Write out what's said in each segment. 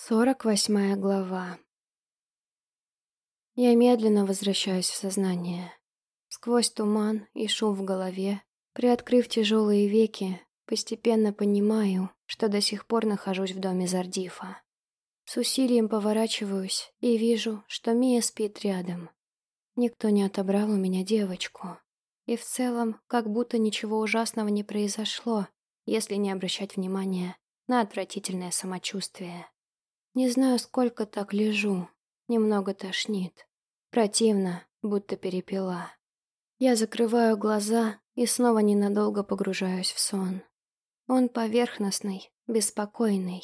Сорок восьмая глава. Я медленно возвращаюсь в сознание. Сквозь туман и шум в голове, приоткрыв тяжелые веки, постепенно понимаю, что до сих пор нахожусь в доме Зардифа. С усилием поворачиваюсь и вижу, что Мия спит рядом. Никто не отобрал у меня девочку. И в целом, как будто ничего ужасного не произошло, если не обращать внимания на отвратительное самочувствие. Не знаю, сколько так лежу. Немного тошнит. Противно, будто перепила. Я закрываю глаза и снова ненадолго погружаюсь в сон. Он поверхностный, беспокойный.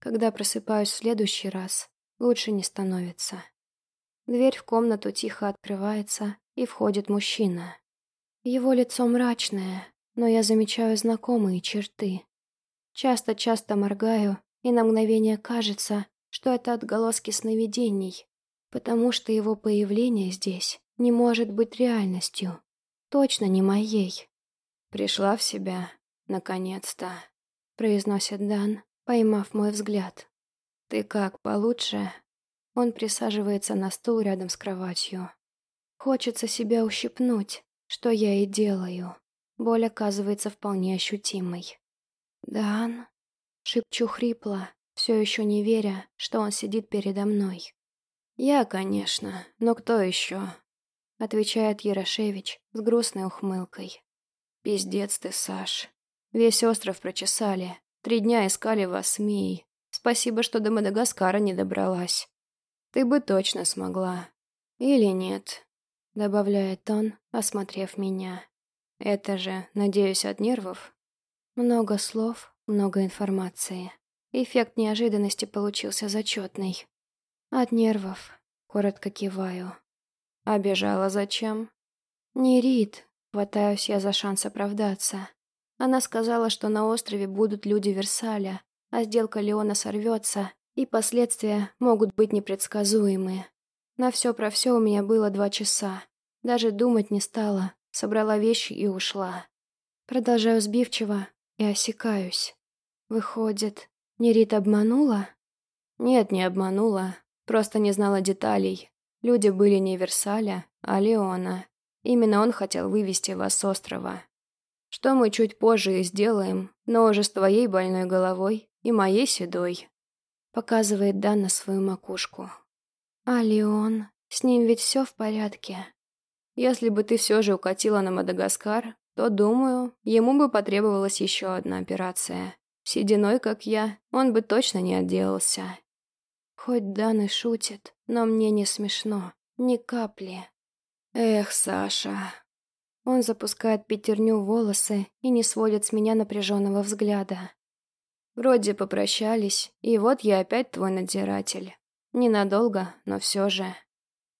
Когда просыпаюсь в следующий раз, лучше не становится. Дверь в комнату тихо открывается, и входит мужчина. Его лицо мрачное, но я замечаю знакомые черты. Часто-часто моргаю и на мгновение кажется, что это отголоски сновидений, потому что его появление здесь не может быть реальностью. Точно не моей. «Пришла в себя, наконец-то», — произносит Дан, поймав мой взгляд. «Ты как, получше?» Он присаживается на стул рядом с кроватью. Хочется себя ущипнуть, что я и делаю. Боль оказывается вполне ощутимой. «Дан?» Шепчу хрипло, все еще не веря, что он сидит передо мной. «Я, конечно, но кто еще?» Отвечает Ярошевич с грустной ухмылкой. «Пиздец ты, Саш. Весь остров прочесали. Три дня искали вас с Мией. Спасибо, что до Мадагаскара не добралась. Ты бы точно смогла. Или нет?» Добавляет он, осмотрев меня. «Это же, надеюсь, от нервов?» Много слов, много информации. Эффект неожиданности получился зачетный. От нервов. Коротко киваю. А бежала зачем? Не Рит. Хватаюсь я за шанс оправдаться. Она сказала, что на острове будут люди Версаля, а сделка Леона сорвется, и последствия могут быть непредсказуемые. На все про все у меня было два часа. Даже думать не стала, собрала вещи и ушла. Продолжаю сбивчиво, и осекаюсь. Выходит, Нерит обманула? Нет, не обманула. Просто не знала деталей. Люди были не Версаля, а Леона. Именно он хотел вывести вас с острова. Что мы чуть позже и сделаем, но уже с твоей больной головой и моей седой. Показывает Дан на свою макушку. А Леон? С ним ведь все в порядке. Если бы ты все же укатила на Мадагаскар, то, думаю, ему бы потребовалась еще одна операция. Сединой, как я, он бы точно не отделался. Хоть Дан и шутит, но мне не смешно. Ни капли. Эх, Саша. Он запускает пятерню волосы и не сводит с меня напряженного взгляда. Вроде попрощались, и вот я опять твой надзиратель. Ненадолго, но все же.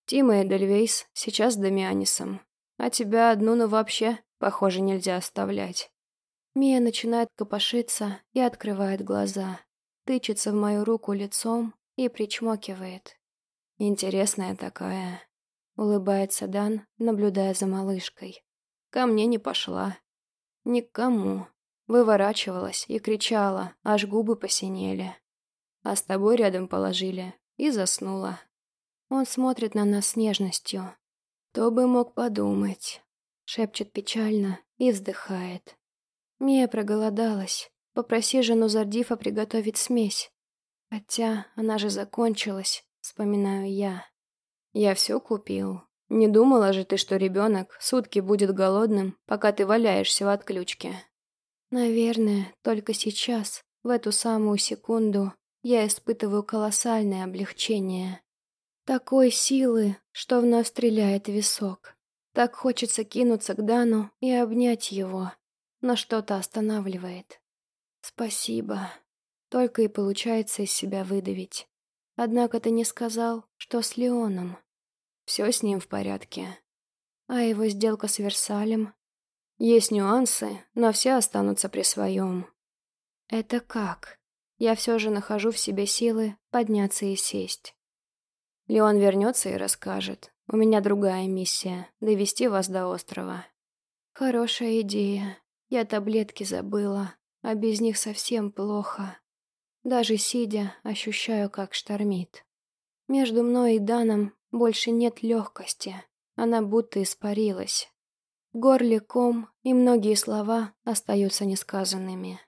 Тима и Дельвейс сейчас с Дамианисом. А тебя одну, ну вообще, Похоже, нельзя оставлять. Мия начинает копошиться и открывает глаза. Тычется в мою руку лицом и причмокивает. Интересная такая. Улыбается Дан, наблюдая за малышкой. Ко мне не пошла. Никому. Выворачивалась и кричала, аж губы посинели. А с тобой рядом положили и заснула. Он смотрит на нас с нежностью. Кто бы мог подумать шепчет печально и вздыхает. Мия проголодалась. Попроси жену Зардифа приготовить смесь. Хотя она же закончилась, вспоминаю я. Я все купил. Не думала же ты, что ребенок сутки будет голодным, пока ты валяешься в отключке. Наверное, только сейчас, в эту самую секунду, я испытываю колоссальное облегчение. Такой силы, что вновь стреляет висок. Так хочется кинуться к Дану и обнять его, но что-то останавливает. Спасибо. Только и получается из себя выдавить. Однако ты не сказал, что с Леоном. Все с ним в порядке. А его сделка с Версалем? Есть нюансы, но все останутся при своем. Это как? Я все же нахожу в себе силы подняться и сесть. Леон вернется и расскажет. У меня другая миссия — довести вас до острова. Хорошая идея. Я таблетки забыла, а без них совсем плохо. Даже сидя, ощущаю, как штормит. Между мной и Даном больше нет легкости. Она будто испарилась. В горле ком, и многие слова остаются несказанными.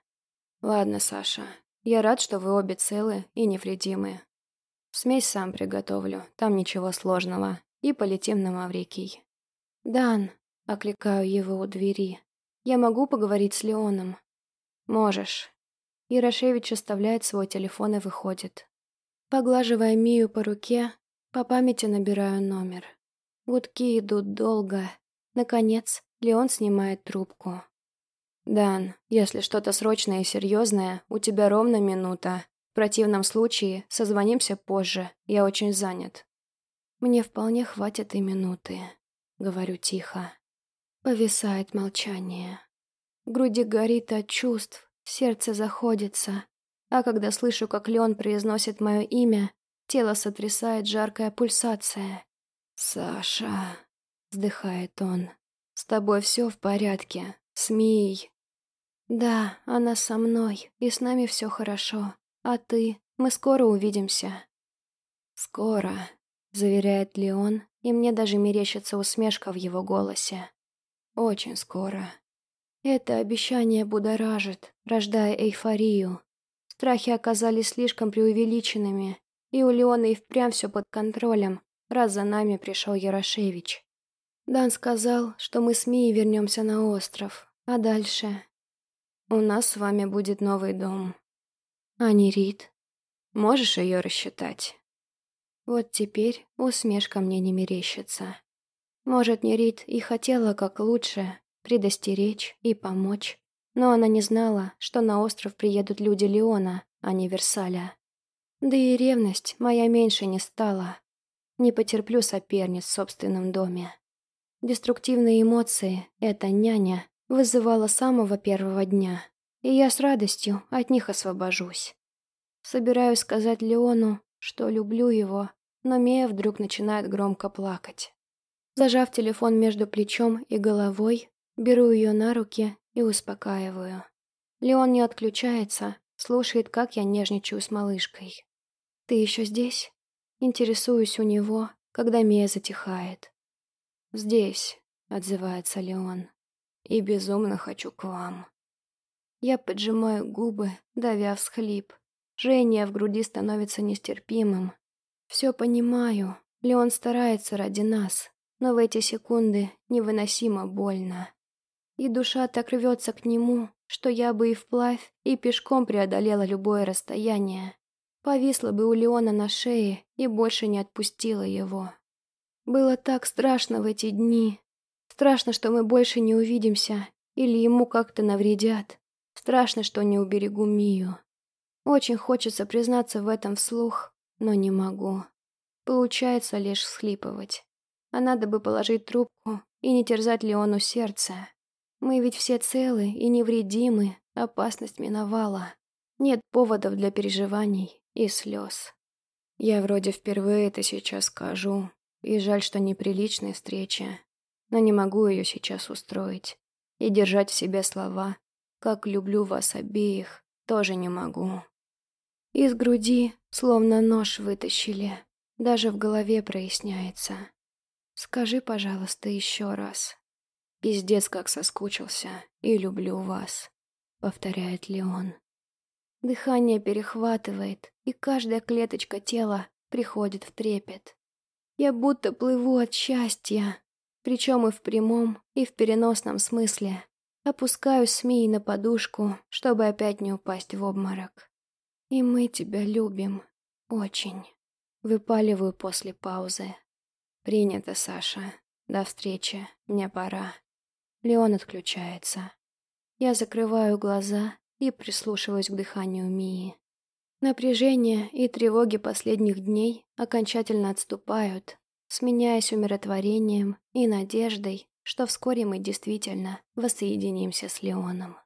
Ладно, Саша, я рад, что вы обе целы и невредимы. Смесь сам приготовлю, там ничего сложного. И полетим на Маврикий. «Дан», — окликаю его у двери, — «я могу поговорить с Леоном?» «Можешь». Ярошевич оставляет свой телефон и выходит. Поглаживая Мию по руке, по памяти набираю номер. Гудки идут долго. Наконец, Леон снимает трубку. «Дан, если что-то срочное и серьезное, у тебя ровно минута. В противном случае созвонимся позже, я очень занят». Мне вполне хватит и минуты. Говорю тихо. Повисает молчание. В груди горит от чувств, сердце заходится. А когда слышу, как Леон произносит мое имя, тело сотрясает жаркая пульсация. «Саша», — вздыхает он, — «с тобой все в порядке, с Мией». «Да, она со мной, и с нами все хорошо. А ты? Мы скоро увидимся». «Скоро», — заверяет Леон, и мне даже мерещится усмешка в его голосе. «Очень скоро». Это обещание будоражит, рождая эйфорию. Страхи оказались слишком преувеличенными, и у Леона и впрямь все под контролем, раз за нами пришел Ярошевич. Дан сказал, что мы с Мией вернемся на остров, а дальше... У нас с вами будет новый дом. А не Рит? Можешь ее рассчитать? Вот теперь усмешка мне не мерещится. Может, Нерит и хотела как лучше предостеречь и помочь, но она не знала, что на остров приедут люди Леона, а не Версаля. Да и ревность моя меньше не стала. Не потерплю соперниц в собственном доме. Деструктивные эмоции эта няня вызывала с самого первого дня, и я с радостью от них освобожусь. Собираюсь сказать Леону, что люблю его, но Мия вдруг начинает громко плакать. Зажав телефон между плечом и головой, беру ее на руки и успокаиваю. Леон не отключается, слушает, как я нежничаю с малышкой. «Ты еще здесь?» Интересуюсь у него, когда Мия затихает. «Здесь», — отзывается Леон, — «и безумно хочу к вам». Я поджимаю губы, давя всхлип. Жжение в груди становится нестерпимым. Все понимаю, Леон старается ради нас, но в эти секунды невыносимо больно. И душа так рвется к нему, что я бы и вплавь, и пешком преодолела любое расстояние. Повисла бы у Леона на шее и больше не отпустила его. Было так страшно в эти дни. Страшно, что мы больше не увидимся, или ему как-то навредят. Страшно, что не уберегу Мию. Очень хочется признаться в этом вслух, но не могу. Получается лишь всхлипывать. А надо бы положить трубку и не терзать Леону сердце. Мы ведь все целы и невредимы, опасность миновала. Нет поводов для переживаний и слез. Я вроде впервые это сейчас скажу, и жаль, что неприличная встреча, но не могу ее сейчас устроить. И держать в себе слова «как люблю вас обеих» тоже не могу. Из груди словно нож вытащили, даже в голове проясняется. Скажи, пожалуйста, еще раз. Пиздец, как соскучился и люблю вас, повторяет Леон. Дыхание перехватывает, и каждая клеточка тела приходит в трепет. Я будто плыву от счастья, причем и в прямом, и в переносном смысле. Опускаюсь с Мией на подушку, чтобы опять не упасть в обморок. И мы тебя любим. Очень. Выпаливаю после паузы. Принято, Саша. До встречи. Мне пора. Леон отключается. Я закрываю глаза и прислушиваюсь к дыханию Мии. Напряжение и тревоги последних дней окончательно отступают, сменяясь умиротворением и надеждой, что вскоре мы действительно воссоединимся с Леоном.